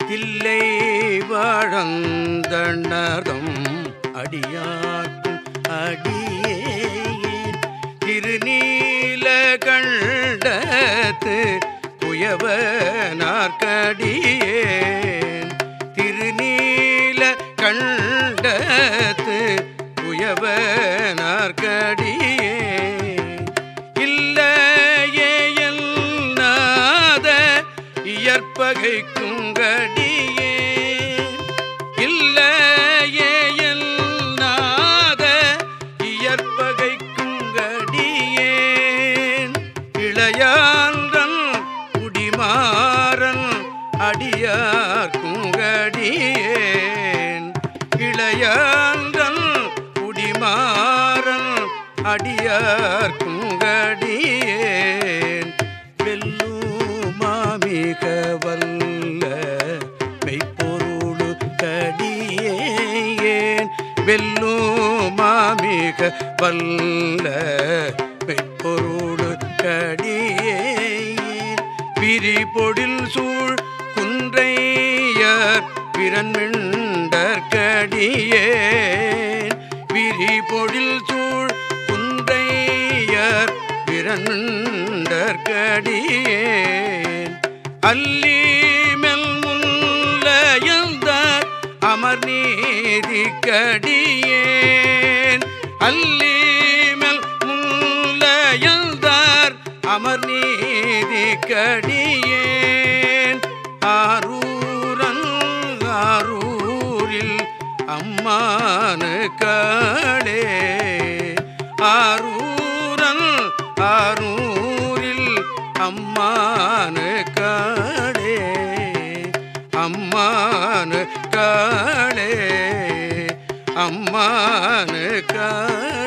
தில்லை வாழந்தனதம் அடியாக்கு அடியே திருநீல கண்டத்து குயவ குயவனார்க்கடியேன் திருநீல கண்டத்து குயவ நாற்கடியே வகை குங்கடியே இல்லையே நாத இயற்பகை குங்கடியேன் இளையான்றன் குடிமாறன் அடியார் குங்கடியேன் இளையான்றன் குடிமாறன் அடியார் குங்கடியேன் வெல்லு வெல்லுமாமிக வல்ல மெய்ப்பொருளு கடியேன் வெல்லுமாமிக வல்ல மெய்ப்பொருளு கடியேன் பிரிபொடில் சூழ் குன்றையர் பிறன்மிண்டற்கடியேன் விரிபொழில் சூழ் குன்றையர் பிறன்மிண்டற்கடியேன் அல்லீமெல் முல்லையந்த அமர் நீதிக்கடியேன் அல்லீமெல் முல்லையந்தார் அமர் நீதிக்கடியேன் ஆரூரன் ஆரூரில் அம்மானு காடே. ஆரூரன் ஆரூரில் அம்மா அம்மானு காளே அம்மானு காளே